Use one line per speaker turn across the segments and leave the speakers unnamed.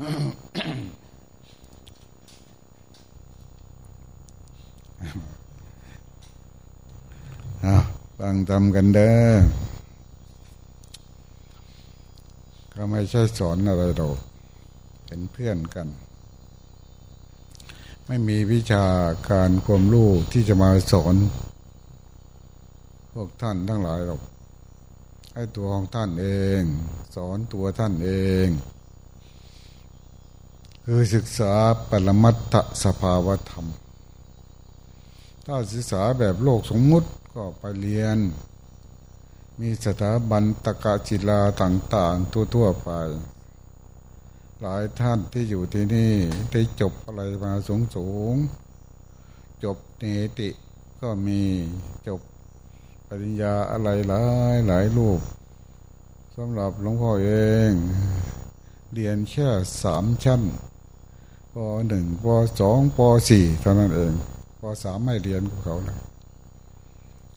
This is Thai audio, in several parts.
ฟังทำกันเด้อก็ไม่ใช่สอนอะไรหรอกเป็นเพื่อนกัน ไม่มีวิชาการความรู้ที่จะมาสอน พวกท่านทั้งหลายหรอกให้ตัวของท่านเอง สอนตัวท่านเอง คือศึกษาปรมัตถสภาวธรรม ถ้าศึกษาแบบโลกสมมุติก็ไปเรียน มีสถาบันตะกะจิลาต่างๆ ทั่วๆไป หลายท่านที่อยู่ที่นี่ได้จบอะไรมาสูงสูงจบเนติก็มีจบปริญญาอะไรหลายหลายรูปสำหรับหลวงพ่อเอง เรียนแค่สามชั้น ปหนึ่งปสองปสี่เท่านั้นเองปสามไม่เรียนกับเขาเลย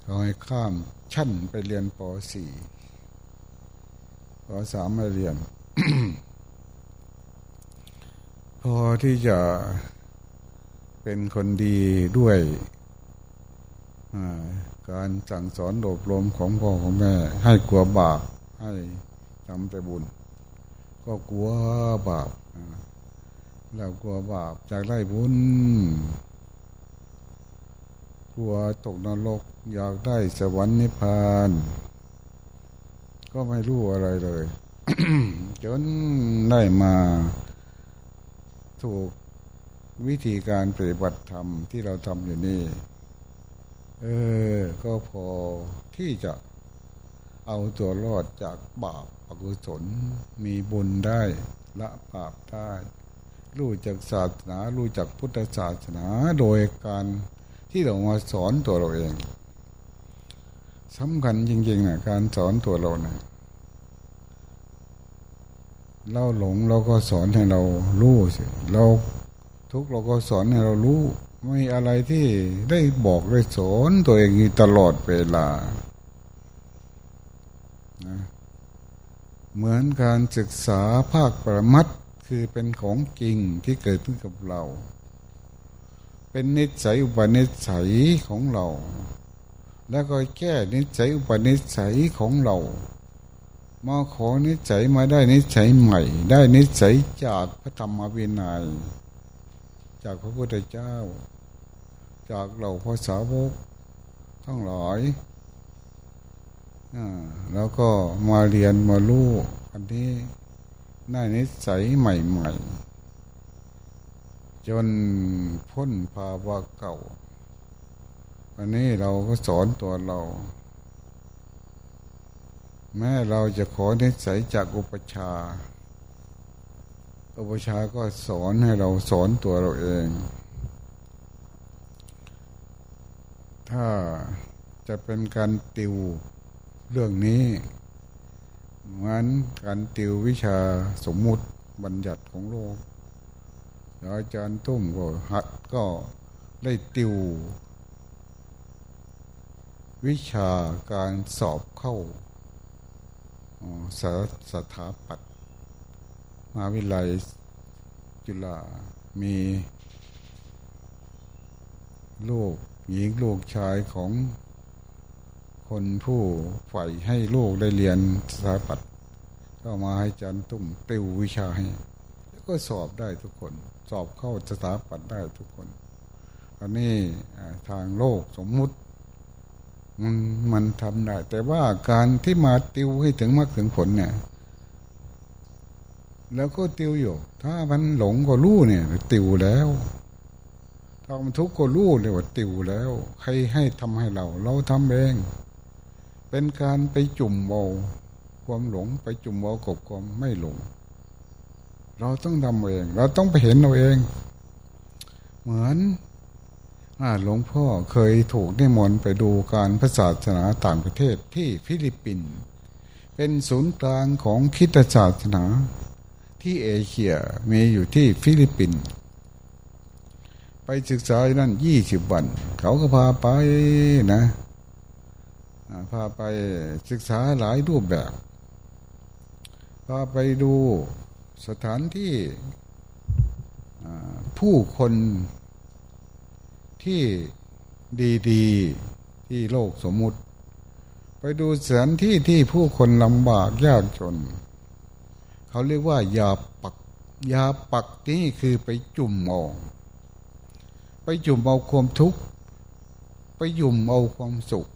เขาให้ข้ามชั้นไปเรียนปสี่ปสามไม่เรียน พอที่จะเป็นคนดีด้วยการสั่งสอนอบรมของพ่อของแม่ ให้กลัวบาปให้ทำแต่บุญ ก็กลัวบาป เรากลัวบาปจากได้บุญ กลัวตกนรกอยากได้สวรรค์นิพพาน ก็ไม่รู้อะไรเลย จนได้มาถูกวิธีการปฏิบัติธรรมที่เราทำอยู่นี่ เออ ก็พอที่จะเอาตัวรอดจากบาปอกุศลมีบุญได้ละบาปได้ รู้จักศาสนา รู้จักพุทธศาสนาโดยการที่เรามาสอนตัวเราเองสำคัญจริงๆนะการสอนตัวเรานะเราหลงเราก็สอนให้เรารู้สิเราทุกเราก็สอนให้เรารู้ ไม่อะไรที่ได้บอกได้สอนตัวเองตลอดเวลาเหมือนการศึกษาภาคประมัด คือเป็นของจริงที่เกิดขึ้นกับเรา เป็นนิสัยอุปนิสัยของเรา แล้วก็แก้นิสัยอุปนิสัยของเรามาขอนิสัยมาได้นิสัยใหม่ ได้นิสัยจากพระธรรมวินัยจากพระพุทธเจ้า จากเหล่าภาษาวกทั้งหลายแล้วก็มาเรียนมาลู่อันนี้ ได้นิสัยใหม่ๆ จนพ้นภาวะเก่าอันนี้เราก็สอนตัวเรา แม้เราจะขอนิสัยจากอุปชา อุปชาก็สอนให้เราสอนตัวเราเอง ถ้าจะเป็นการติวเรื่องนี้ เหมือนการติววิชาสมมุติบัญญัติของโลกอาจารย์ตุ้มก็หัดก็ได้ติว วิชาการสอบเข้าสสถาปัตย์มาวิไลจุฬามีลูกหญิงลูกชายของ คนผู้ใฝ่ให้ลูกได้เรียนสถาปัตย์ก็มาให้จันตุ้มติววิชาให้ แล้วก็สอบได้ทุกคน สอบเข้าสถาปัตย์ได้ทุกคน อันนี้ทางโลกสมมุติมันมันทำได้ แต่ว่าการที่มาติวให้ถึงมรรคถึงผลเนี่ย แล้วก็ติวอยู่ ถ้ามันหลงก็รู้เนี่ย ติวแล้วถ้ามันทุกข์ก็รู้เลยว่าติวแล้ว ใครให้ทำให้เรา เราทำเอง เป็นการไปจุ่มเอาความหลงไปจุ่มเอากบความไม่หลง เราต้องทำเอง เราต้องไปเห็นเราเอง เหมือนหลวงพ่อเคยถูกนิมนต์ไปดูการพระศาสนาต่างประเทศที่ฟิลิปปินส์เป็นศูนย์กลางของคิดศาสนาที่เอเชียมีอยู่ที่ฟิลิปปินส์ไปศึกษานั่นยี่สิบวัน เขาก็พาไปนะ พาไปศึกษาหลายรูปแบบ พาไปดูสถานที่ผู้คนที่ดีๆที่โลกสมมุติ ไปดูสถานที่ที่ผู้คนลำบากยากจน เขาเรียกว่ายาปักยาปักนี่คือไปจุ่มเอาไปจุ่มเอาความทุกข์ ไปยุ่มเอาความสุข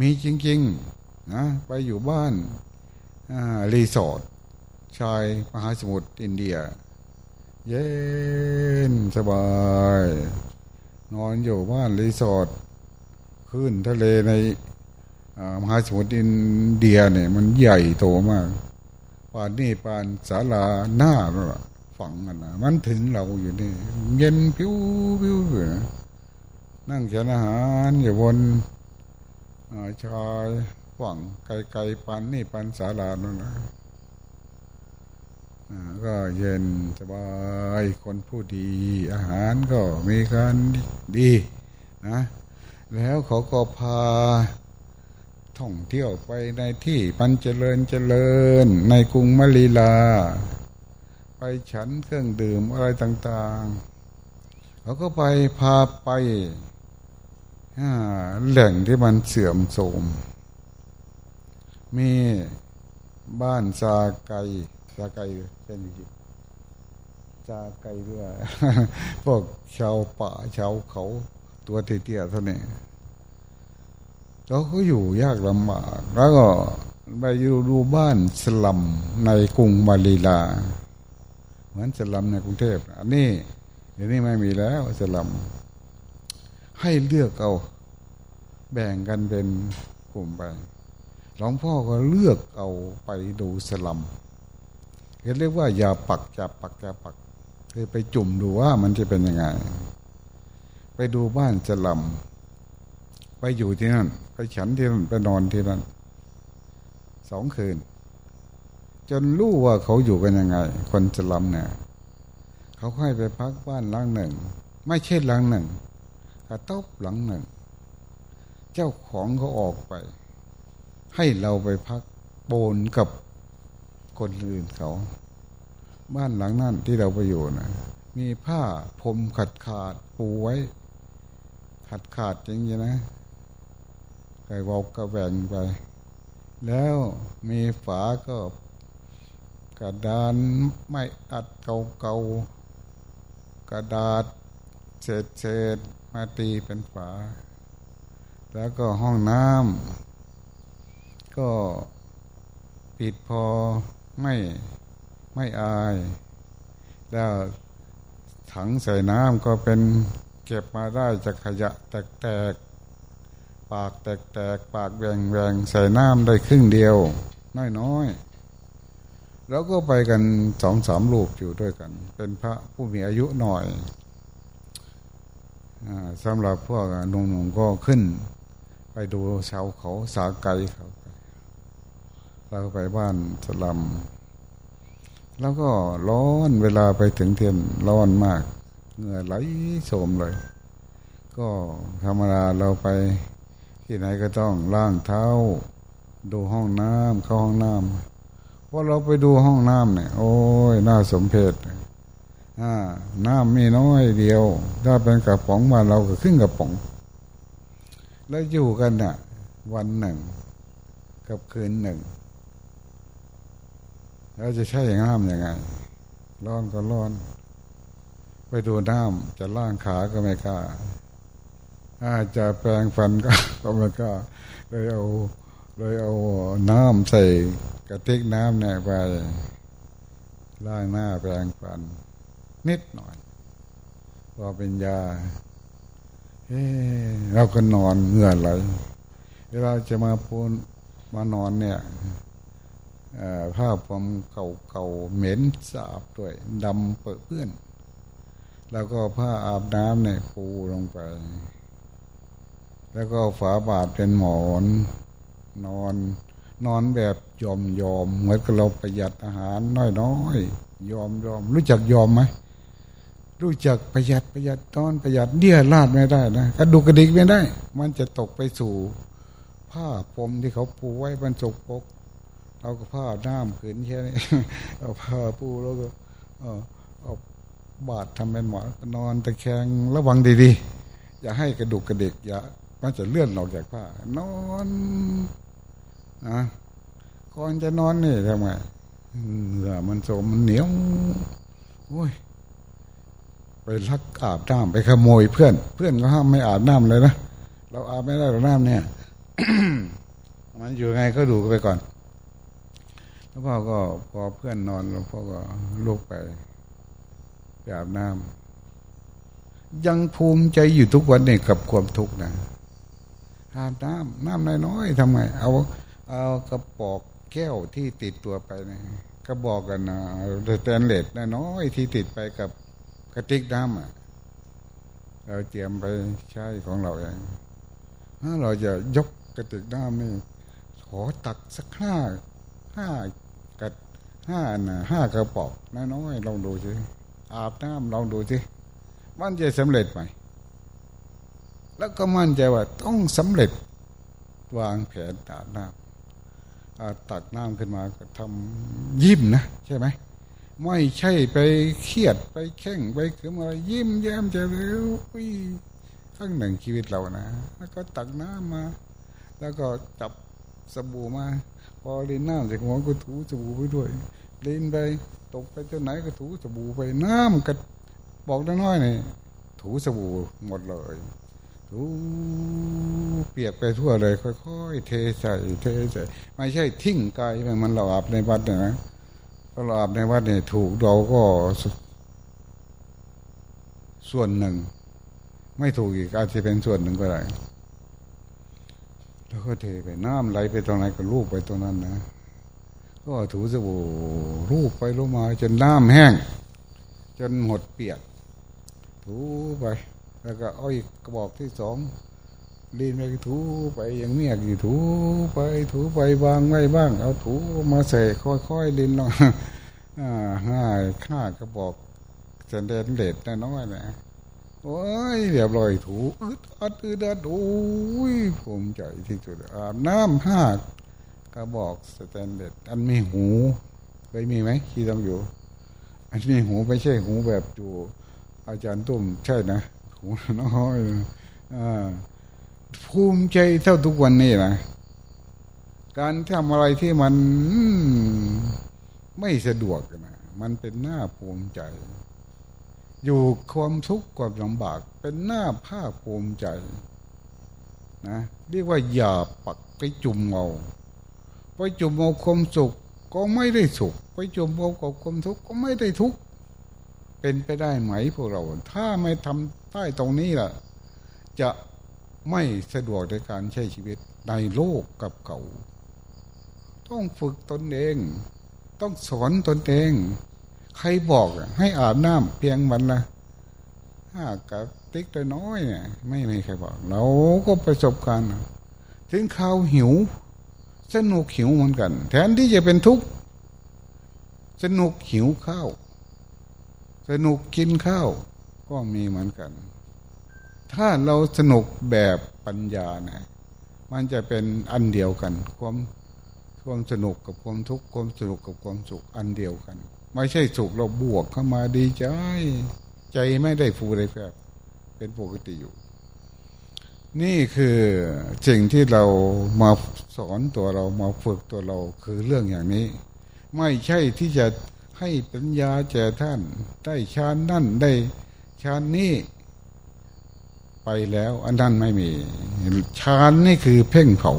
มีจริงๆนะไปอยู่บ้านรีสอร์ทชายมหาสมุทรอินเดีย เย็นสบาย นอนอยู่บ้านรีสอร์ทขึ้นทะเลในมหาสมุทรอินเดียเนี่ยมันใหญ่โตมากป่านนี่ป่านศาลาหน้าฝังกันนะมันถึงเราอยู่นี่ เย็นผิวผิวเลยนั่งฉันอาหารอยู่บน ชายฝั่งไกลๆปันนี่ปันศาลานั่นนะก็เย็นสบายคนผู้ดี อาหารก็มีการดีนะแล้วเขาก็พาท่องเที่ยวไปในที่ปันเจริญเจริญ ในกรุงมะลีลา ไปฉันเครื่องดื่มอะไรต่าง ๆ เขาก็ไปพาไป แหล่งที่มันเสื่อมโทรมมีบ้านซาไกซาไกเป็นจริงซาไกด้วยพวกชาวป่าชาวเขาตัวเตี้ยๆเท่านี้เราก็อยู่ยากลำบากแล้วก็ไปอยู่ดูบ้านสลัมในกรุงมาลีลา เหมือนสลัมในกรุงเทพอันนี้เดี๋ยวนี้ไม่มีแล้วสลัม ให้เลือกเอา แบ่งกันเป็นกลุ่มไปหลวงพ่อก็เลือกเอาไปดูสลัมเรียกว่าอย่าปักอย่าปักอย่าปักคือไปจุ่มดูว่ามันจะเป็นยังไง ไปดูบ้านสลัมไปอยู่ที่นั่น ไปฉันที่นั่นไปนอนที่นั่นสองคืน จนรู้ว่าเขาอยู่กันยังไง คนสลัมเนี่ย เขาค่อยไปพักบ้านหลังหนึ่ง ไม่ใช่หลังหนึ่ง กระต๊อบหลังหนึ่ง เจ้าของเขาออกไป ให้เราไปพักโบนกับคนอื่นเขา บ้านหลังนั้นที่เราไปอยู่นะมีผ้าพรมขัดขาดปูไว้ ขัดขาดจริงๆนะไก่บอกกระแบ่งไป แล้วมีฝาก็กระดานไม่อัดเก่าๆกระดาษเศษ มาตีเป็นฝา แล้วก็ห้องน้ำก็ปิดพอไม่ไม่อาย แล้วถังใส่น้ำก็เป็นเก็บมาได้จากขยะแตกๆ ปากแตกๆ ปากแหวงแหวงใส่น้ำได้ครึ่งเดียว น้อยๆ แล้วก็ไปกันสองสามลูกอยู่ด้วยกัน เป็นพระผู้มีอายุหน่อย สำหรับพวกหนุ่มๆก็ขึ้น ไปดูชาวเขาสาไกเขาเราไปบ้านสลัม แล้วก็ร้อนเวลาไปถึงเทียนร้อนมาก เหงื่อไหลโสมเลย ก็ธรรมดาเราไปที่ไหนก็ต้องล้างเท้า ดูห้องน้ำเข้าห้องน้ำพอเราไปดูห้องน้ำเนี่ย โอ้ยน่าสมเพช น้ำมีน้อยเดียว ถ้าเป็นกระป๋องมาเราก็ขึ้นกระป๋อง แล้วอยู่กันน่ะ วันหนึ่ง กับคืนหนึ่งแล้วจะใช้น้ำยังไง ร้อนก็ร้อน ไปดูน้ำจะล่างขาก็ไม่กล้าอาจะแปรงฟันก็ก็ไม่กล้าเลยเอาเลยเอาน้ำใส่กระติกน้ำเนี่ยไปล้างหน้าแปรงฟัน นิดหน่อยพอเป็นยาเราก็นอนเหงื่อไหลเวลาจะมาพูนมานอนเนี่ยผ้าผมเก่าๆเหม็นสาบด้วยดำเปื้อเพื่อนแล้วก็ผ้าอาบน้ำเนี่ยปูลงไป แล้วก็ฝาบาดเป็นหมอน นอน นอนแบบยอมยอมเหมือนกับเราประหยัดอาหารน้อยๆยอมยอมรู้จักยอมไหม รู้จักประหยัดประหยัดตอนประหยัดเดี่ยลาดไม่ได้นะกระดูกกระดิกไม่ได้ มันจะตกไปสู่ ผ้าผมที่เขาปูไว้บรรจุปกเอาผ้าน้ำขืนแค่นี้เอาผ้าปูแล้วก็เอาบาดทำเป็นหมอนอนตะแคงระวังดีๆ อย่าให้กระดูกกระเด็กอย่ามันจะเลื่อนออกจากผ้านอนนะก่อนจะนอนนี่ทำไงเหงื่อมันโสมมันเหนียวโอ้ย ไปลักอาบน้ำไปขโมยเพื่อน เพื่อนก็ห้ามไม่อาบน้ำเลยนะเราอาบไม่ได้หรอกน้ำเนี่ยมันอยู่ไงก็ดูไปก่อนแล้วพ่อก็พอเพื่อนนอนแล้วพ่อก็ลุกไปไปอาบน้ำยังภูมิใจอยู่ทุกวันนี่กับความทุกข์นะอาบน้ำน้ำน้อยๆทำไงเอาเอากระปอกแก้วที่ติดตัวไปนะก็บอกกันนะแตนเลสน้อยที่ติดไปกับ กระติกน้ำอะเราเตรียมไปใช้ของเราเองถ้าเราจะยกกระติกน้ำนี่ขอตักสักห้าห้ากระห้าน่ะห้ากระปอกน้อยๆลองดูสิอาบน้ำลองดูสิมันจะสำเร็จไหมแล้วก็มั่นใจว่าต้องสำเร็จวางแผนอาบน้ำตักน้ำขึ้นมาก็ทำยิ้มนะ ใช่ไหม ไม่ใช่ไปเครียดไปแข่งไปคือมายิ้มแย้มจะเร็วขั้งหนึ่งชีวิตเรานะ แล้วก็ตักน้ำมา แล้วก็จับสบู่มา พอเล่นน้ำเสร็จหัวก็ถูสบู่ไปด้วยเล่นไปตกไปจ้าไหนก็ถูสบู่ไปน้ำก็บอกน้อยๆนี่ถูสบู่หมดเลยถูเปียกไปทั่วเลย ค่อยๆเทใส่เทใส่ไม่ใช่ทิ้งกายมันเราอาบในวัดนะ เราอาบในวัดเนี่ยถูกเราก็ส่วนหนึ่ง ไม่ถูกอีกอาจจะเป็นส่วนหนึ่งก็ได้แล้วก็เทไปน้ำไหลไปตรงไหนก็ลูบไปตรงนั้นนะ ก็ถูสบู่รูปไปรูปมา จนน้ำแห้ง จนหมดเปียก ถูไป แล้วก็อ้อยกระบอกที่สอง ลีนไปถูไปอย่างเมียกอยู่ถูไปถูไปวางไว้บ้าง เอาถูมาใส่ค่อยๆลินลงง่ายข้ากระบอกจะเดินเด็ดน้อยนะโอ้ยเรียบร้อยถูอึดอัดอึดอัดโอ้ยภูมิใจที่สุดอาบน้ำห้ากระบอกสแตนเด็ดอันมีหูเคยมีไหมที่ต้องอยู่ อันมีหูไม่ใช่หูแบบอยู่ อาจารย์ตุ้มใช่นะ หูน้อยอ่า ภูมิใจเท่าทุกวันนี้นะการทำอะไรที่มันไม่สะดวกนะมันเป็นหน้าภูมิใจ อยู่ความทุกข์ความลำบาก เป็นหน้าภาคภูมิใจนะเรียกว่าอย่าปักไปจุ่มเอาไปจุ่มเอาความสุขก็ไม่ได้สุข ไปจุ่มเอากับความทุกข์ก็ไม่ได้ทุกข์เป็นไปได้ไหมพวกเรา ถ้าไม่ทำใต้ตรงนี้ล่ะ จะ ไม่สะดวกในการใช้ชีวิตในโลกกับเขาต้องฝึกตนเอง ต้องสอนตนเอง ใครบอกให้อาบน้ำเพียงวันละห้ากับติ๊กน้อยเนี่ย ไม่มีใครบอก เราก็ประสบการณ์ถึงข้าวหิว สนุกหิวเหมือนกัน แทนที่จะเป็นทุกข์สนุกหิวข้าว สนุกกินข้าว ก็มีเหมือนกัน ถ้าเราสนุกแบบปัญญานะมันจะเป็นอันเดียวกัน ความความสนุกกับความทุกข์ความสนุกกับความสุขอันเดียวกัน ไม่ใช่สุขเราบวกเข้ามาดีใจ ใจไม่ได้ฟูได้แฝบเป็นปกติอยู่ นี่คือสิ่งที่เรามาสอนตัวเรามาฝึกตัวเราคือเรื่องอย่างนี้ ไม่ใช่ที่จะให้ปัญญาแก่ท่าน ได้ชานนั่นได้ชานนี้ ไปแล้ว อันนั้นไม่มีฌานนี่คือเพ่งเผา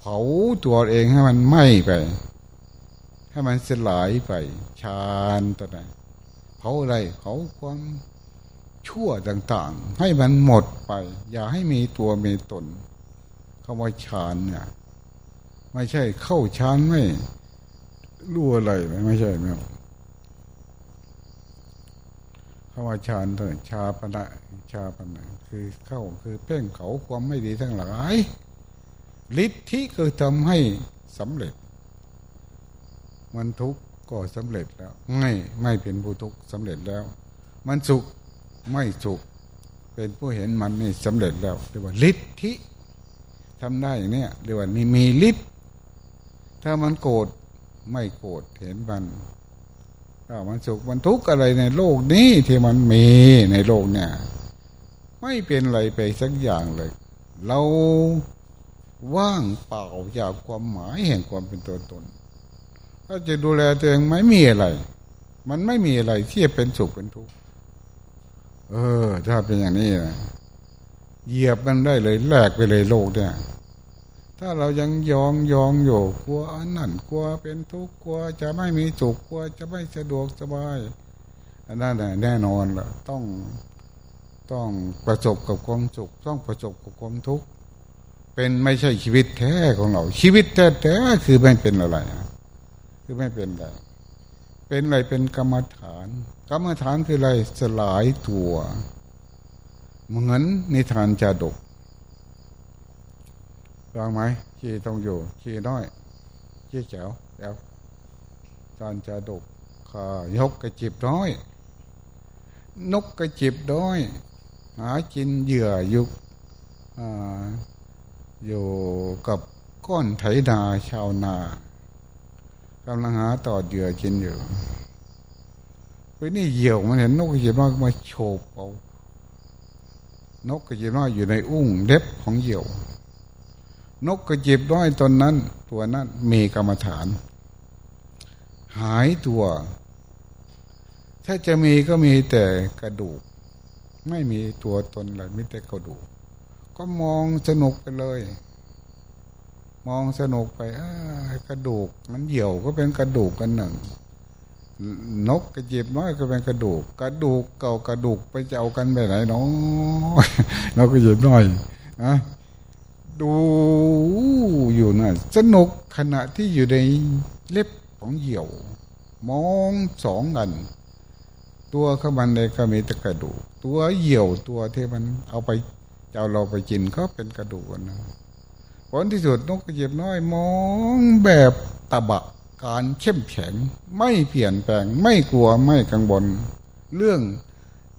เผาตัวเองให้มันไหม้ไป ให้มันสลายไปฌานตัวไหนเผาอะไรเผาความชั่วต่าง ๆ ให้มันหมดไป อย่าให้มีตัวมีตนคำว่าฌานเนี่ยไม่ใช่เข้าฌานไม่รู้อะไรไม่ใช่ไม่คำว่าฌานตัวชาปณะชาปณะ คือเข้าคือเพ่งเขาความไม่ดีทั้งหลายฤทธิ์ที่คือทำให้สำเร็จ มันทุกข์ก็สำเร็จแล้ว ไม่ไม่เป็นผู้ทุกข์สำเร็จแล้ว มันสุขไม่สุข เป็นผู้เห็นมันนี่สำเร็จแล้วเรียกว่าฤทธิ์ที่ทำได้อย่างนี้เรียกว่านี่มีฤทธิ์ถ้ามันโกรธไม่โกรธเห็นมันถ้ามันสุขมันทุกข์อะไรในโลกนี้ที่มันมีในโลกเนี่ย ไม่เป็นอะไรไปสักอย่างเลย เราว่างเปล่าจากความหมายแห่งความเป็นตัวตน ถ้าจะดูแลตัวเองไม่มีอะไร มันไม่มีอะไรที่จะเป็นสุขเป็นทุกข์เออ ถ้าเป็นอย่างนี้นะเหยียบมันได้เลยแหลกไปเลยโลกเนี่ย ถ้าเรายังยองยองอยู่กลัวอันนั่นกลัวเป็นทุกข์กลัวจะไม่มีสุขกลัวจะไม่สะดวกสบายอันนั้นแน่นอนล่ะ ต้อง ต้องประสบกับความสุข ต้องประสบกับความทุกข์เป็นไม่ใช่ชีวิตแท้ของเรา ชีวิตแท้แท้คือไม่เป็นอะไรคือไม่เป็นอะไรเป็นอะไรเป็นกรรมฐาน กรรมฐานคืออะไรสลายตัวเหมือนนิทานจาดกฟังไหมขี้ต้องอยู่ขี้น้อยขี้แจ๋วแล้วจานจาดกขายกกระจิบน้อย นกกระจิบน้อย หากินเหยื่อยุกอยู่กับก้อนไถนาชาวนากำลังหาต่อเหยื่อกินอยู่ไปนี่เหยี่ยวมันเห็นนกกระจิบน้อยมาโฉบเอานกกระจิบน้อยอยู่ในอุ้งเล็บของเหยี่ยว นกกระจิบน้อยตนนั้น ตัวนั้นมีกรรมฐาน หายตัว ถ้าจะมีก็มีแต่กระดูก ไม่มีตัวตนเลยมีแต่กระดูกก็มองสนุกไปเลย มองสนุกไปกระดูก มันเหี่ยวก็เป็นกระดูกกันหนึ่ง นกกระจิบน้อยก็เป็นกระดูก กระดูกเก่ากระดูกไปจะเอากันไปไหนน้อนกกระจิบน้อยนะดูอยู่นะสนุกขณะที่อยู่ในเล็บของเหี่ยว มองสองกัน ตัวข้ามันเลยก็มีแต่กระดูก ตัวเหี่ยวตัวที่มันเอาไปเจ้าเราไปกินก็เป็นกระดูกนะผลที่สุดนกกระเจิบน้อยมองแบบตะบะการเข้มแข็งไม่เปลี่ยนแปลงไม่กลัวไม่กังวลเรื่อง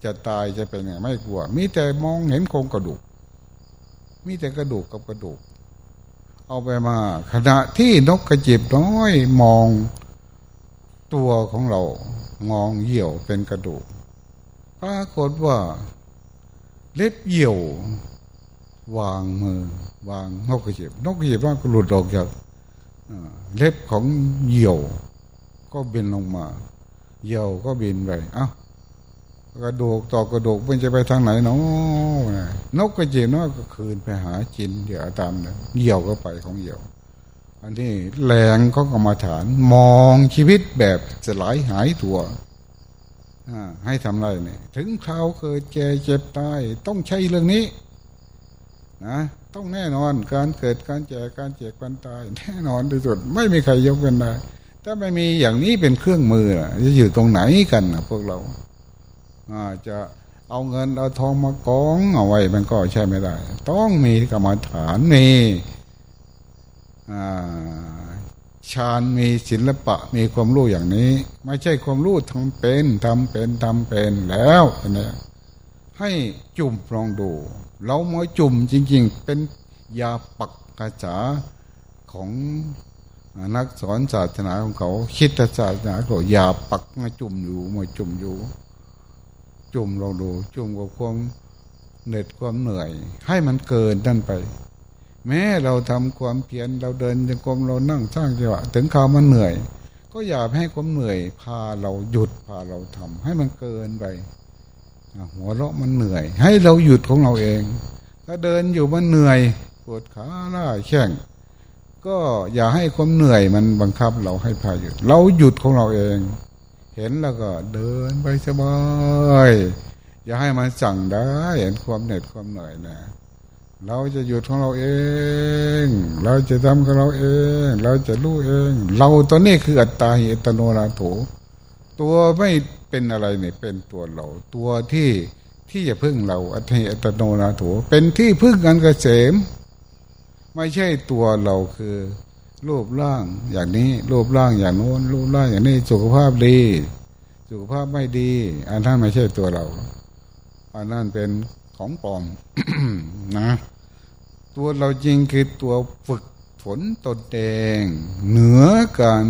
จะตายจะเป็นไงไม่กลัว มีแต่มองเห็นโครงกระดูก มีแต่กระดูกกับกระดูก เอาไปมา ขณะที่นกกระจิบน้อยมองตัวของเรา มองเหี่ยวเป็นกระดูกปรากฏว่า เล็บเหี่ยว วางมือ วางนกกระเจิบนกกระเจิบว่าก็หลุดออกจากเล็บของเหี่ยว ก็บินลงมาเหยี่ยวก็บินไปอ้ากระดูกต่อกระดูกมันจะไปทางไหนเนาะนกกระเจนว่าก็คืนไปหาจินเดี๋ยวตามเลยเหยี่ยวก็ไปของเหยี่ยว อันนี้แรงก็กรรมาฐานมองชีวิตแบบสลายหายตัวให้ทำไรเนี่ยถึงคราวเกิดแก่เจ็บตายต้องใช้เรื่องนี้นะต้องแน่นอนการเกิดการแก่การเจ็บการตาย แน่นอนที่สุดไม่มีใครยกกันได้ถ้าไม่มีอย่างนี้เป็นเครื่องมือจะอยู่ตรงไหนกันนะพวกเราอาจะเอาเงินเอาทองมากองเอาไว้มันก็ใช่ไม่ได้ ต้องมีกรรมฐานมี ฌานมีศิลปะมีความรู้อย่างนี้ ไม่ใช่ความรู้ทำเป็นทำเป็นทำเป็นแล้วนี่ยให้จุ่มลองดู เรามาจุ่มจริง ๆ เป็นยาปักกระจาของนักสอนศาสนาของเขาคิดศาสนาเขายาปักมาจุ่มอยู่มาจุ่มอยู่ จุ่มลองดู จุ่มกับความเหน็ดความเหนื่อย ให้มันเกินนั่นไป แม้เราทำความเพียรเราเดินจงกรมเรานั่งสร้างจังหวะถึงข่าวมันเหนื่อย ก็อย่าให้ความเหนื่อย พาเราหยุดพาเราทำให้มันเกินไปหัวเราะมันเหนื่อย ให้เราหยุดของเราเอง ถ้าเดินอยู่มันเหนื่อยปวดขาล่าแข้งก็อย่าให้ความเหนื่อยมันบังคับเราให้พาหยุด เราหยุดของเราเอง เห็นแล้วก็เดินไปสบายอย่าให้มันสั่งได้ เห็นความเหน็ดความเหนื่อยนะ เราจะหยุดของเราเอง เราจะทำของเราเอง เราจะรู้เอง เราตัวนี้คืออัตตาหิอัตโนนาโถตัวไม่เป็นอะไรเนี่ยเป็นตัวเรา ตัวที่ที่จะพึ่งเราอัตหิอัตโนนาโถเป็นที่พึ่งกันกเกษม ไม่ใช่ตัวเราคือ รูปร่างอย่างนี้ รูปร่างอย่างโน้น รูปร่างอย่างนี้สุขภาพดี สุขภาพไม่ดี อันนั้นไม่ใช่ตัวเรา อันนั้นเป็น ของปลอมนะ ตัวเราจริงคือตัวฝึกฝนตนแดงเหนือการ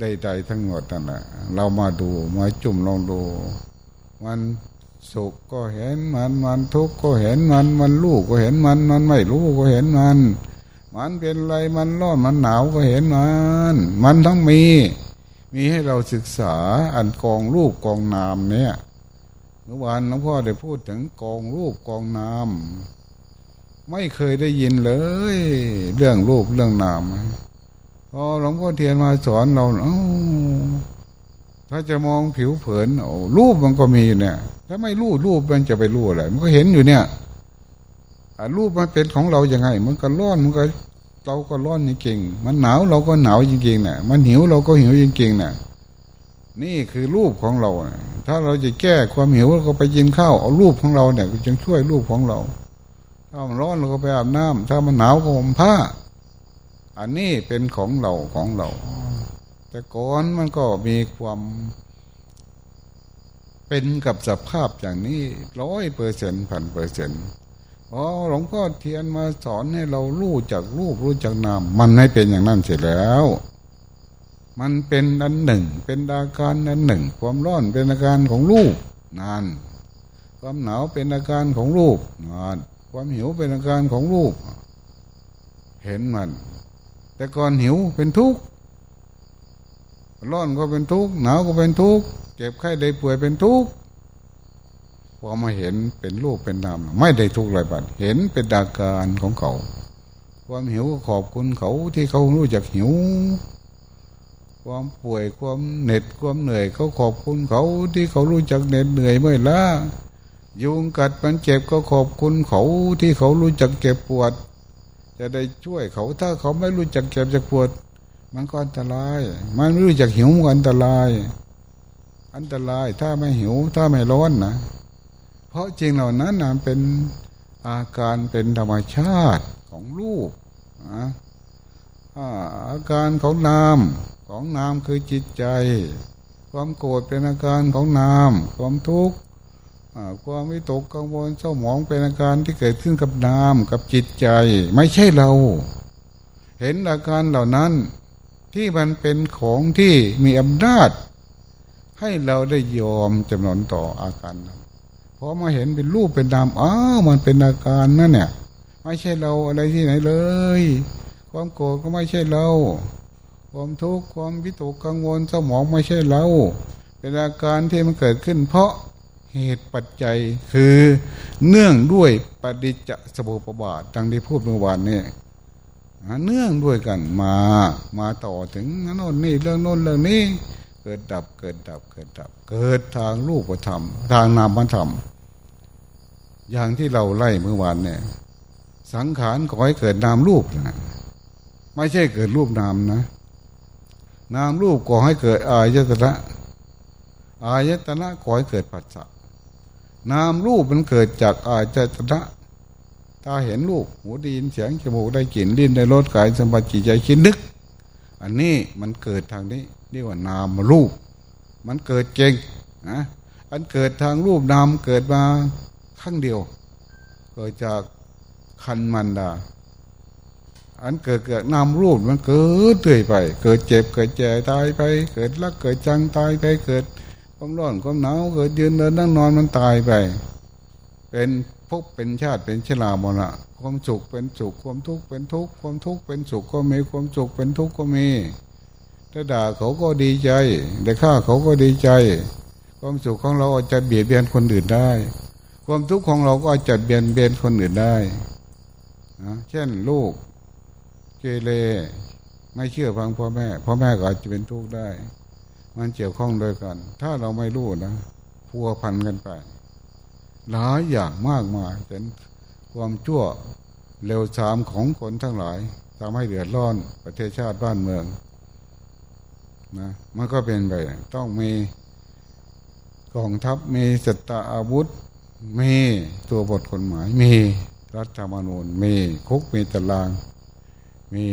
ใดๆทั้งหมดนั่นแหละเรามาดูมาจุ่มลองดู มันสุขก็เห็นมันมันทุกข์ก็เห็นมันมันรู้ก็เห็นมันมันไม่รู้ก็เห็นมัน มันเป็นไรมันร้อนมันหนาวก็เห็นมัน มันทั้งมี มีให้เราศึกษาอันกองรูปกองนามเนี่ย เมื่อวานหลวงพ่อได้พูดถึงกองรูปกองนามไม่เคยได้ยินเลย เรื่องรูปเรื่องนามพอหลวงพ่อเทียนมาสอนเราเอ้าถ้าจะมองผิวเผินโอ้รูปมันก็มีเนี่ย ถ้าไม่รู้รูปมันจะไปรู้อะไรมันก็เห็นอยู่เนี่ยรูปมันเป็นของเราอย่างไง มันก็ร้อนมันก็เราก็ร้อนจริงๆมันหนาวเราก็หนาวจริงๆเนี่ยมันหิวเราก็หิวจริงๆเนี่ย นี่คือรูปของเรา ถ้าเราจะแก้ความหิวเราก็ไปกินข้าวเอารูปของเราเนี่ยจึงช่วยรูปของเรา ถ้ามันร้อนเราก็ไปอาบน้ำถ้ามันหนาวก็ห่มผ้า อันนี้เป็นของเราของเรา แต่ก่อนมันก็มีความ เป็นกับสภาพอย่างนี้ร้อยเปอร์เซ็นต์พันเปอร์เซ็นต์พอหลวงพ่อเทียนมาสอนให้เรารู้จักรูปรู้จักนาม มันไม่เป็นอย่างนั้นเสร็จแล้ว มันเป็นอันหนึ่ง เป็นอาการอันหนึ่ง ความร้อนเป็นอาการของรูปนาน ความหนาวเป็นอาการของรูปนาน ความหิวเป็นอาการของรูป เห็นมัน แต่ก่อนหิวเป็นทุกข์ร้อนก็เป็นทุกข์หนาวก็เป็นทุกข์เจ็บไข้ได้ป่วยเป็นทุกข์พอมาเห็นเป็นรูปเป็นนามไม่ได้ทุกข์อะไรบัดเห็นเป็นอาการของเขา ความหิวก็ขอบคุณเขาที่เขารู้จักหิว ความป่วยความเหน็ดความเหนื่อยเขาขอบคุณเขาที่เขารู้จักเหน็ดเหนื่อยเมื่อล้ายุงกัดมันเจ็บก็ขอบคุณเขาที่เขารู้จักเก็บปวด จะได้ช่วยเขาถ้าเขาไม่รู้จักเก็บจะปวด มันก็อันตรายมันไม่รู้จักหิวมันอันตราย อันตรายถ้าไม่หิวถ้าไม่ร้อนนะ เพราะจริงเหล่านั้นนะเป็นอาการเป็นธรรมชาติของรูปอาการของนาม ของนามคือจิตใจ ความโกรธเป็นอาการของนาม ความทุกข์ความวิตกกังวลเศร้าหมองเป็นอาการที่เกิดขึ้นกับนามกับจิตใจ ไม่ใช่เรา เห็นอาการเหล่านั้นที่มันเป็นของที่มีอำนาจ ให้เราได้ยอมจำนนต่ออาการนั้นพอมาเห็นเป็นรูปเป็นนามอ้าวมันเป็นอาการนั่นเนี่ยไม่ใช่เราอะไรที่ไหนเลย ความโกรธก็ไม่ใช่เรา ความทุกข์ความวิตกกังวลสมองไม่ใช่เราเป็นอาการที่มันเกิดขึ้น เพราะเหตุปัจจัยคือเนื่องด้วยปฏิจจสมุปบาทดังที่พูดเมื่อวานนี่เนื่องด้วยกันมา มาต่อถึงโน่นนี่เรื่องโน่นเรื่องนี้ เกิดดับเกิดดับเกิดดับ เกิดทางรูปธรรม ทางนามธรรม อย่างที่เราไล่เมื่อวานเนี่ย สังขารขอให้เกิดนามรูปนะไม่ใช่เกิดรูปนามนะ นามรูปก่อให้เกิดอายตนะ อายตนะก่อให้เกิดปัจจันามรูปมันเกิดจากอายตนะตาเห็นรูปหูได้ยินเสียงจมูกได้กลิ่นลิ้นได้รสกายสัมผัสจิตใจคิดนึก อันนี้มันเกิดทางนี้เรียกว่านามรูป มันเกิดเก่งนะอันเกิดทางรูปนามเกิดมาครั้งเดียว เกิดจากคันมันดา อันเกิดเกิดนามรูปมันเกิดเตื่อยไป เกิดเจ็บเกิดแก่ตายไป เกิดรักเกิดจังตายไปเกิดความร้อนความหนาวเกิดยืนเดินนั่งนอนมันตายไป เป็นพบเป็นชาติเป็นชรามรณะความสุขเป็นสุขความทุกข์เป็นทุกข์ความทุกข์เป็นสุขก็มีความสุขเป็นทุกข์ก็มีถ้าด่าเขาก็ดีใจแต่ฆ่าเขาก็ดีใจ ความสุขของเราอาจจะเบียดเบียนคนอื่นได้ ความทุกข์ของเราก็อาจัดเบียนเบียนคนอื่นได้นะเช่นลูก เกเรไม่เชื่อฟังพ่อแม่พ่อแม่ก็อาจจะเป็นทุกข์ได้ มันเกี่ยวข้องโดยกัน ถ้าเราไม่รู้นะพัวพันกันไปหลายอย่างมากมายเป็นความชั่วเร็วชามของคนทั้งหลายทำให้เดือดร้อนประเทศชาติบ้านเมืองนะมันก็เป็นไปต้องมีกองทัพมีสตาอาวุธ มีตัวบทกฎหมาย มีรัฐธรรมนูญมีคุกมีตาราง มี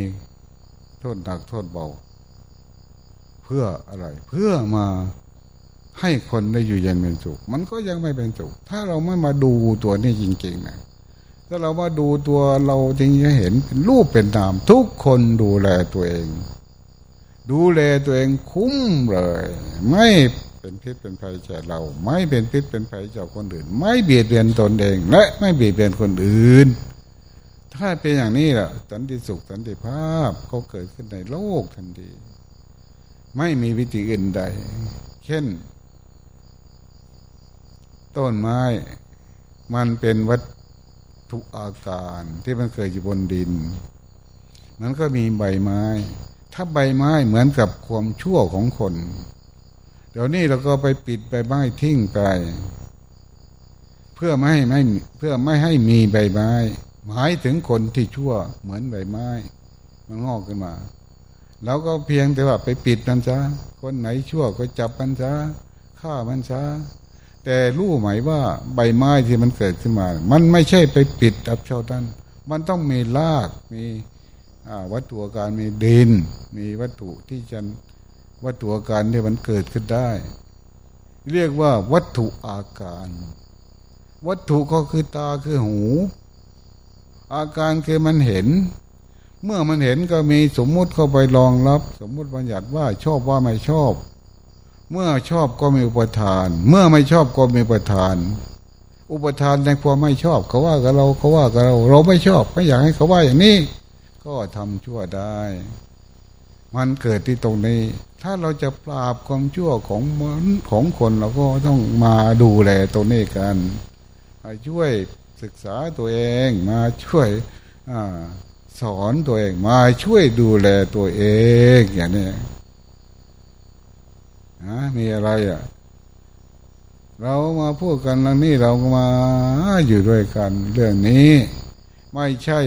โทษหนักโทษเบา เพื่ออะไร เพื่อมาให้คนได้อยู่เย็นเป็นสุข มันก็ยังไม่เป็นสุข ถ้าเราไม่มาดูตัวนี้จริงๆนะถ้าเรามาดูตัวเราจริงจะเห็นเป็นรูปเป็นนาม ทุกคนดูแลตัวเอง ดูแลตัวเองคุ้มเลย ไม่เป็นพิษเป็นภัยแก่เรา ไม่เป็นพิษเป็นภัยแก่คนอื่น ไม่เบียดเบียนตนเอง และไม่เบียดเบียนคนอื่น ถ้าเป็นอย่างนี้แหละสันติสุขสันติภาพก็เกิดขึ้นในโลกทันที ไม่มีวิธีอื่นใด เช่น ต้นไม้มันเป็นวัตถุอาการที่มันเกิดอยู่บนดิน มันก็มีใบไม้ ถ้าใบไม้เหมือนกับความชั่วของคน เดี๋ยวนี้เราก็ไปปิดใบไม้ทิ้งไป เพื่อไม่ให้ไม่เพื่อไม่ให้มีใบไม้ หมายถึงคนที่ชั่วเหมือนใบไม้ มันงอกขึ้นมาเราก็เพียงแต่ว่าไปปิดมันซะคนไหนชั่วก็จับมันซะฆ่ามันซะแต่รู้ไหมว่าใบไม้ที่มันเกิดขึ้นมา มันไม่ใช่ไปปิดอับเชาท่านมันต้องมีรากมีวัตถุการมีดิน มีวัตถุที่จะวัตถุการที่มันเกิดขึ้นได้ เรียกว่าวัตถุอาการ วัตถุก็คือตาคือหู อาการคือมันเห็น เมื่อมันเห็นก็มีสมมุติเข้าไปรองรับ สมมุติบัญญัติว่าชอบว่าไม่ชอบ เมื่อชอบก็มีอุปทาน เมื่อไม่ชอบก็มีอุปทาน อุปทานในความไม่ชอบเขาว่ากับเราเขาว่ากับเรา เราไม่ชอบไม่อยากให้เขาว่าอย่างนี้ ก็ทำชั่วได้ มันเกิดที่ตรงนี้ ถ้าเราจะปราบความชั่วของมนของคนเราก็ต้องมาดูแลตรงนี้กันมาช่วย ศึกษาตัวเองมาช่วยอสอนตัวเองมาช่วยดูแลตัวเองอย่างนี้นะมีอะไรอะ เรามาพูดกันเรื่องนี้เราก็มาอยู่ด้วยกันเรื่องนี้ ไม่ใช่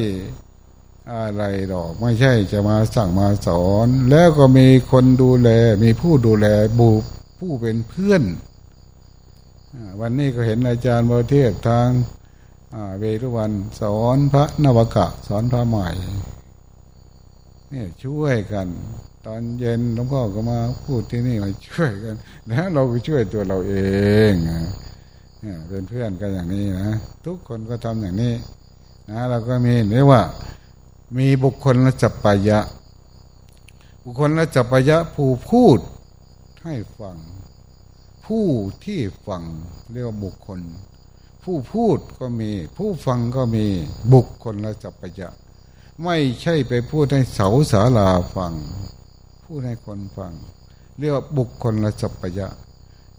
อะไรหรอก ไม่ใช่จะมาสั่งมาสอน แล้วก็มีคนดูแล มีผู้ดูแลบุผู้เป็นเพื่อนวันนี้ก็เห็นอาจารย์บรเทพทาง เวรุวันสอนพระนวกะ สอนพระใหม่เนี่ยช่วยกัน ตอนเย็นหลวงพ่อก็มาพูดที่นี่มาช่วยกันแล้วเราก็ช่วยตัวเราเองเนี่ยเป็นเพื่อนกันอย่างนี้นะ ทุกคนก็ทำอย่างนี้นะเราก็มีเรียกว่า มีบุคคลละจับปายะ บุคคลละจับปายะผู้พูดให้ฟัง ผู้ที่ฟังเรียกว่าบุคคล ผู้พูดก็มี ผู้ฟังก็มีบุคคลละจัปยะ ไม่ใช่ไปพูดให้เสาสาลาฟัง พูดให้คนฟัง เรียกว่าบุคคลละจัปยะ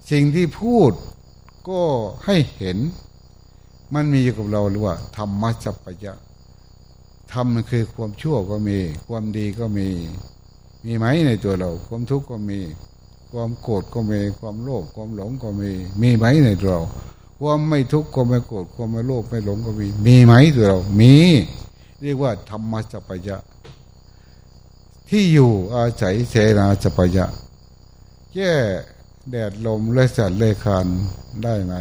สิ่งที่พูดก็ให้เห็น มันมีอยู่กับเราหรือว่าธรรมะจัปยะธรรมมันคือความชั่วก็มี ความดีก็มี มีไหมในตัวเรา ความทุกข์ก็มี ความโกรธก็มี ความโลภความหลงก็มี มีไหมในตัวเรา ความไม่ทุกข์ความไม่โกรธความไม่โลภไม่หลงก็มีมีไหมตัวเรา มี เรียกว่าธรรมจัปยะ ที่อยู่อาศัยเสนาจัปยะแก้แดดลมและสัตว์เลคานได้ไหม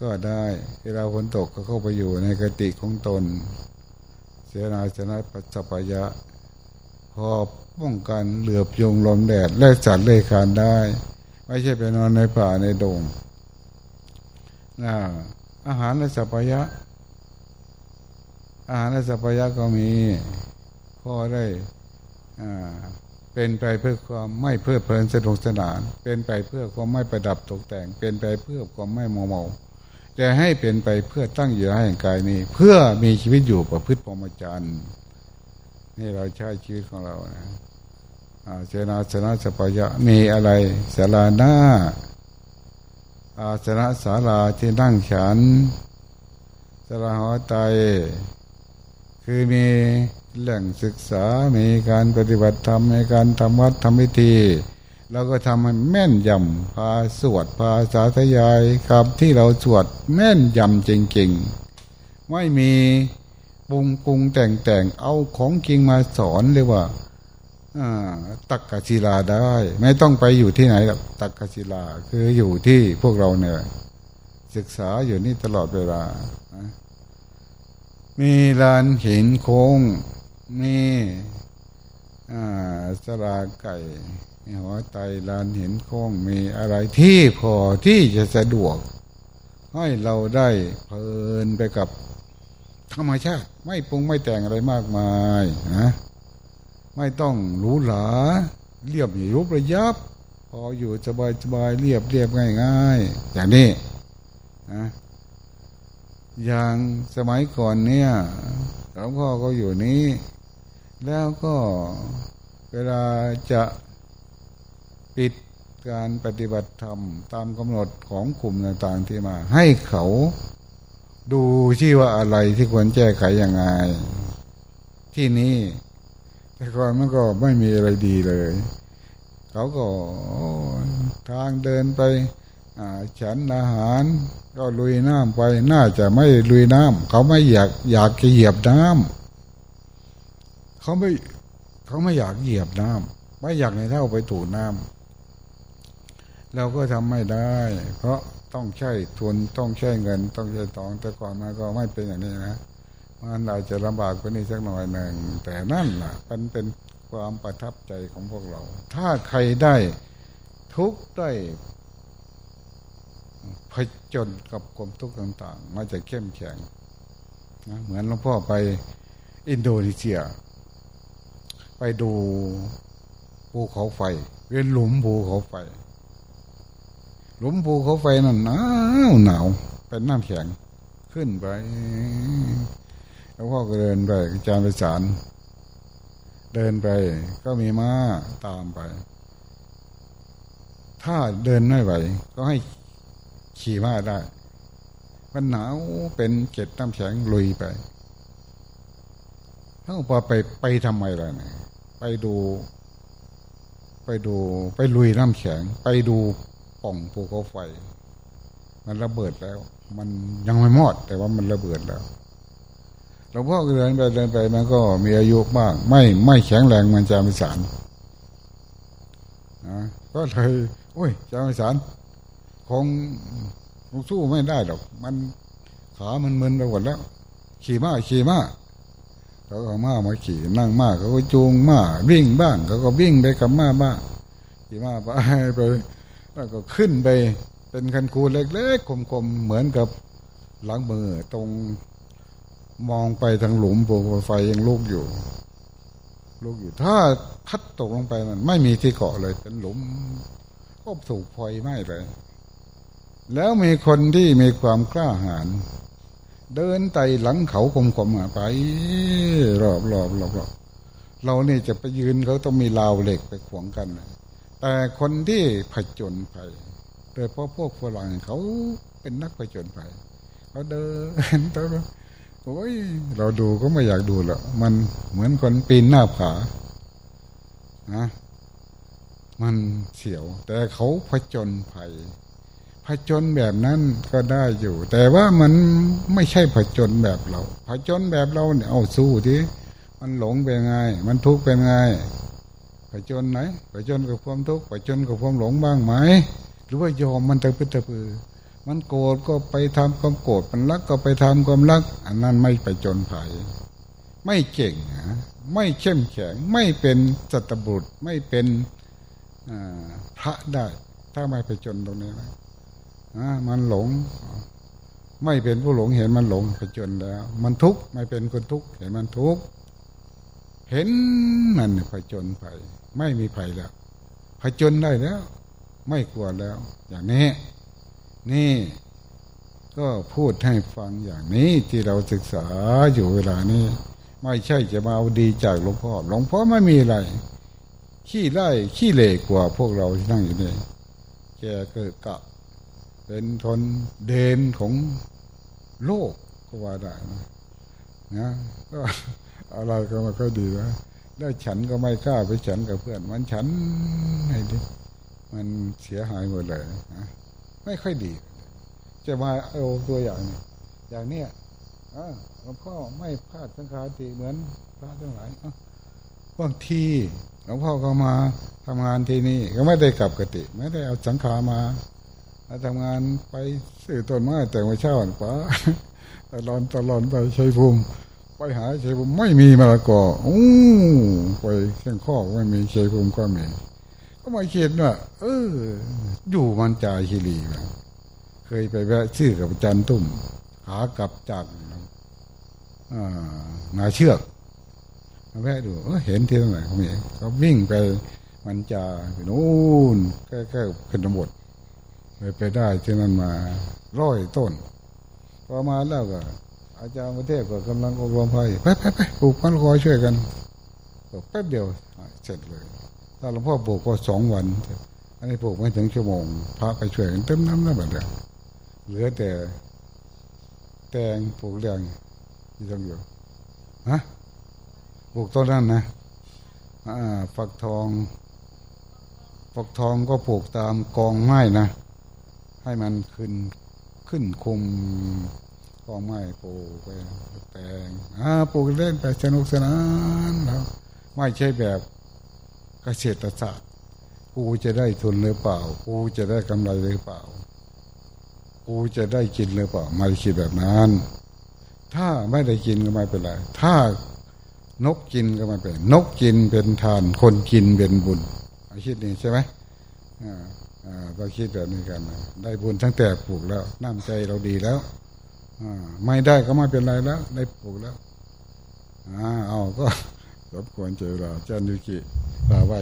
ก็ได้เวลาฝนตกก็เข้าไปอยู่ในกติของตน เสนาชนะปัจจปยะ พอป้องกันเหลือบยงลมแดดและสัตว์เลคานได้ ไม่ใช่ไปนอนในป่าในดง อาหารและสัพยะ อาหารและสัพยะก็มีพอได้เป็นไปเพื่อความไม่เพื่อเพลินสนุกสนาน เป็นไปเพื่อความไม่ประดับตกแต่ง เป็นไปเพื่อความไม่โมเมาแต่ให้เป็นไปเพื่อตั้งอยู่ให้กายนี้ เพื่อมีชีวิตอยู่ประพฤติปรมจารย์นี่เราใช้ชีวิตของเรานะเจนาชนะสัพยะมีอะไรสาราหน้า อาสนะศาลาที่นั่งฉันสลาหอไตคือมีแหล่งศึกษา มีการปฏิบัติธรรม ในการทำวัดทำพิธีเราก็ทำให้แม่นยำพาสวดพาสาธยายคำที่เราสวดแม่นยำจริงๆ ไม่มีปรุงปรุงแต่งแต่งเอาของจริงมาสอนเรียว่า ตักกศิลาได้ ไม่ต้องไปอยู่ที่ไหนหรอกตักกศิลาคืออยู่ที่พวกเราเนี่ย ศึกษาอยู่นี่ตลอดเวลา มีลานหินโค้ง มีสลาไก่มีหัวไตลานหินโค้งมีอะไรที่พอที่จะสะดวก ให้เราได้เพลินไปกับธรรมชาติ ไม่ปรุงไม่แต่งอะไรมากมายนะ ไม่ต้องหรูหราเรียบยุบระยับ พออยู่สบายสบายเรียบเรียบง่ายง่ายอย่างนี้นะอย่างสมัยก่อนเนี่ยหลวงพ่อก็อยู่นี้ แล้วก็เวลาจะปิดการปฏิบัติธรรมตามกำหนดของกลุ่มต่างๆที่มา ให้เขาดูที่ว่าอะไรที่ควรแก้ไขยังไง ที่นี่ แต่ก่อนมันก็ไม่มีอะไรดีเลย เขาก็ทางเดินไปฉันอาหาร ก็ลุยน้ำไป น่าจะไม่ลุยน้ำเขาไม่อยากอยากเหยียบน้ำเขาไม่เขาไม่อยากเหยียบน้ำไม่อยากในเท่าไปถูน้ำเราก็ทำไม่ได้ เพราะต้องใช้ทุนต้องใช้เงิน ต้องใช้ตองแต่ก่อนมาก็ไม่เป็นอย่างนี้นะ มันอาจจะลำบากกว่านี้สักหน่อยหนึ่งแต่นั่นแหละมันเป็นความประทับใจของพวกเรา ถ้าใครได้ทุกได้ผจญกับความทุกข์ต่าง ๆ มาจะเข้มแข็งนะเหมือนหลวงพ่อไปอินโดนีเซีย ไปดูภูเขาไฟเป็นหลุมภูเขาไฟ หลุมภูเขาไฟนั่นหนาวหนาวเป็นน้ำแข็งขึ้นไป แล้วพ่อก็เดินไปอาจารย์ประสานเดินไปก็มีม้าตามไป ถ้าเดินไม่ไหว ก็ให้ขี่ม้าได้ มันหนาวเป็นเกล็ดน้ำแข็งลุยไปถ้าพอไปไปทำไมล่ะเนี่ยไปดู ไปดู ไปลุยน้ำแข็ง ไปดูป่องภูเขาไฟ มันระเบิดแล้ว มันยังไม่มอดแต่ว่ามันระเบิดแล้ว หลวงพ่อเดินไปเดินไปมันก็มีอายุบ้างไม่ไม่แข็งแรงมันจะไม่สารนะก็เลยโอ้ยจะไม่สารคงสู้ไม่ได้หรอก มันขามันมึนไปหมดแล้ว ขี่ม้าขี่ม้าเขาก็ม้ามาขี่นั่งม้าเขาก็จูงม้าวิ่งบ้างเขาก็วิ่งไปกับม้าบ้างขี่ม้าไปไปแล้วก็ขึ้นไปเป็นคันคูเล็กๆคมๆเหมือนกับหลังมือตรง มองไปทางหลุมโปรไฟยังลุกอยู่ลุกอยู่ ถ้าพัดตกลงไปมัน ไม่มีที่เกาะเลยเป็นหลุมก็ถูกไฟไหม้ไปแล้วมีคนที่มีความกล้าหาญเดินไต่หลังเขาคมๆไป รอบรอบรอบรอบเราเนี่ยจะไปยืนเขาต้องมีราวเหล็กไปขวงกัน แต่คนที่ผจญภัยโดยเพราะพวกฝรั่งเขาเป็นนักผจญภัยเขาเดินตลอ โอ้ยเราดูก็ไม่อยากดูหรอกมันเหมือนคนปีนหน้าผานะมันเสียว แต่เขาผจญภัยผจญแบบนั้นก็ได้อยู่ แต่ว่ามันไม่ใช่ผจญแบบเราผจญแบบเราเนี่ยเอาสู้ทีมันหลงเป็นไง มันทุกข์เป็นไงผจญไหนผจญกับความทุกข์ผจญกับความหลงบ้างไหม หรือว่ายอมมันตะพื้ตะพือ มันโกรธก็ไปทำความโกรธมันรักก็ไปทำความรัก อันนั้นไม่ไปจนภัยไม่เก่งไม่เข้มแข็งไม่เป็นจัตบุตรไม่เป็นพระได้ ถ้าไม่ไปจนตรงนี้นะมันหลง ไม่เป็นผู้หลงเห็นมันหลงไปจนแล้ว มันทุกข์ไม่เป็นคนทุกข์เห็นมันทุกข์เห็นมันไปจนไปไม่มีภัยแล้วผจญได้แล้ว ไม่กลัวแล้ว อย่างนี้ นี่ก็พูดให้ฟังอย่างนี้ที่เราศึกษาอยู่เวลานี้ ไม่ใช่จะมาเอาดีจากหลวงพ่อหลวงพ่อไม่มีอะไร ขี้ไล่ขี้เหล่กว่าพวกเราที่นั่งอยู่นี่แกเกิดกะ เป็นทนเดนของโลกก็ว่าได้นะนะก็อะไรก็ม่ค่อยดีนะได้ฉันก็ไม่กล้าไปฉันกับเพื่อน มันฉันให้ดิมันเสียหายหมดเลยนะ ไม่ค่อยดี จะมาเอาตัวอย่างอย่างเนี้ยหลวงพ่อไม่พลาดสังฆารติเหมือนพระทั้งหลายบางทีหลวงพ่อก็มาทำงานที่นี่ก็ไม่ได้กลับกติ ไม่ได้เอาสังขามามาทำงานไปสื่อต้นไม้แต่ไม่เช่าป้าตลอดตลอดไปชัยภูมิไปหาชัยภูมิไม่มีมะละกออู้ไปเส้นข้อไม่มีชัยภูมิก็มี ก็มาคิดว่าเออ อยู่มันจ่าฮิรีเคยไปแวะชื่อกับอาจารย์ตุ้มหากลับจากอ่านาเชือกแวะดูเห็นที่ตรงไหนเขามีเขาวิ่งไปมันจะไปนู่นแค่แค่ขึ้นบทไปไปได้ที่นั่นมาร้อยต้นพอมาแล้วก็ อาจารย์ประเทศก็กำลังอบรมไปไปไปไปปลูกมะละกอช่วยกันแป๊บเดียวเสร็จเลย ถ้าหลวงพ่อปลูกก็สองวัน อันนี้ปลูกไม่ถึงชั่วโมง พระไปช่วยกันเต็มน้ำแล้วแบบเดียวเหลือแต่ แตงปลูกเรื่องที่ต้องอยู่ฮะปลูกต้นนั้นนะฝักทองฝักทองก็ปลูกตามกองไม้นะ ให้มันขึ้นขึ้นคุมกองไม้ปลูกไปแตงอ่าปลูกเล่นไปสนุกสนานแล้วไม่ใช่แบบ เกษตรศาสตร์ กูจะได้ทุนหรือเปล่า กูจะได้กำไรหรือเปล่า กูจะได้กินหรือเปล่า ไม่คิดแบบนั้น ถ้าไม่ได้กินก็ไม่เป็นไร ถ้านกกินก็ไม่เป็น นกกินเป็นทาน คนกินเป็นบุญเอาคิดนี่ใช่ไหมอ่าอ่าเราคิดแบบนี้กัน ได้บุญตั้งแต่ปลูกแล้วน้ำใจเราดีแล้วอ่าไม่ได้ก็ไม่เป็นไรแล้ว ได้ปลูกแล้วอ่าเอาก็ รบกวนเจอเราอาจารย์ยุกิลาไหว้